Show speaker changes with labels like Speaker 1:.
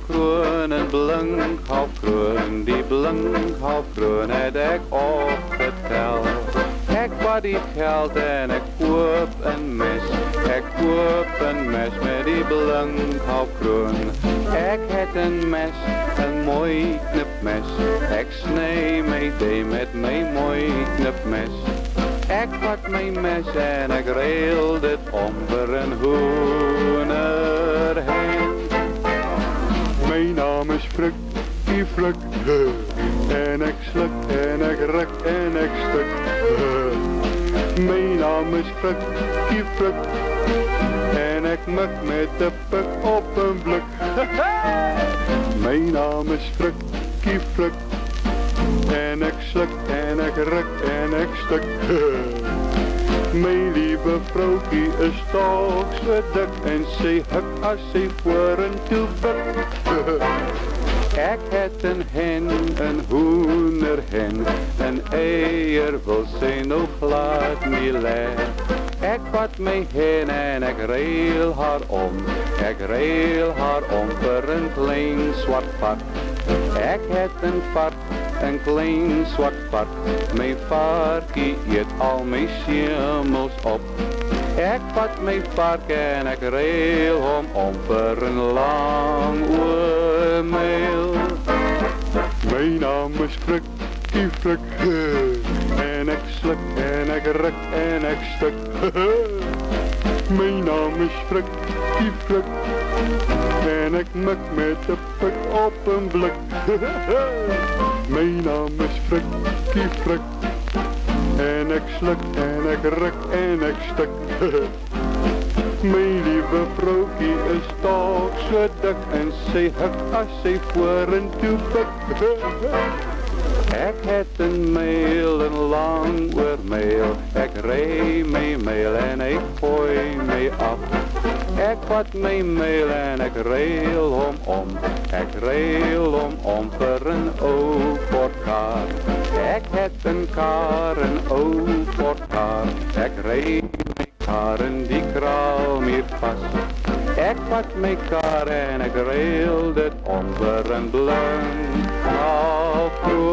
Speaker 1: Ik het half groen en blank half groen, die blank half groen het ik opgeteld. Ik wat geld en ik koop een mes, ik koop een mes met die blank half groen. Ik het een mes, een mooi knipmes, ik snij mij die met mijn mooi knipmes. Ik pak mijn mes en ik reel dit voor een hoener
Speaker 2: Fruk, die Fruk. En ik sluk en ik ruk en ik stuk. Mijn naam is Fruk, die. En ik muk met de puk op een bluk. Mijn naam is Fruk, die. En ik sluk en ik ruk en ik stuk. Mijn lieve vrouwkie is toch zo dik en ze huk als ze voor een toe.
Speaker 1: Ik het een hen, een hoenderhen, een eier wil ze nog glad niet. Ik vat mij heen en ik reel haar om, ik reel haar om voor een klein zwart pak. Ik het een vark, een klein zwart vark, mijn varkie eet al mijn schimmels op. Ik vat mijn vark en ik reel om om voor een lang oormeel.
Speaker 2: Mijn naam is die Fruk. En ik sluk en ik ruk en ik stuk. Mijn naam is die Fruk. En ik muk met de puk op een blik. Mijn naam is die Fruk. En ik sluk en ik ruk en ik stuk. Mijn lieve vrouwkie is toch zo dik en ze huk als ze voor een toe bukt.
Speaker 1: Ik het een mail, een lang oormail. Ik rij mijn mail en ik gooi mij af. Ik vat mijn mail en ik reel om om. Ik reel om om voor een oogportkaar. Ik het een kar, een oogportkaar. Ik rij mijn Ik vat mijn kar en ik reel dit onder een blank halfgroen.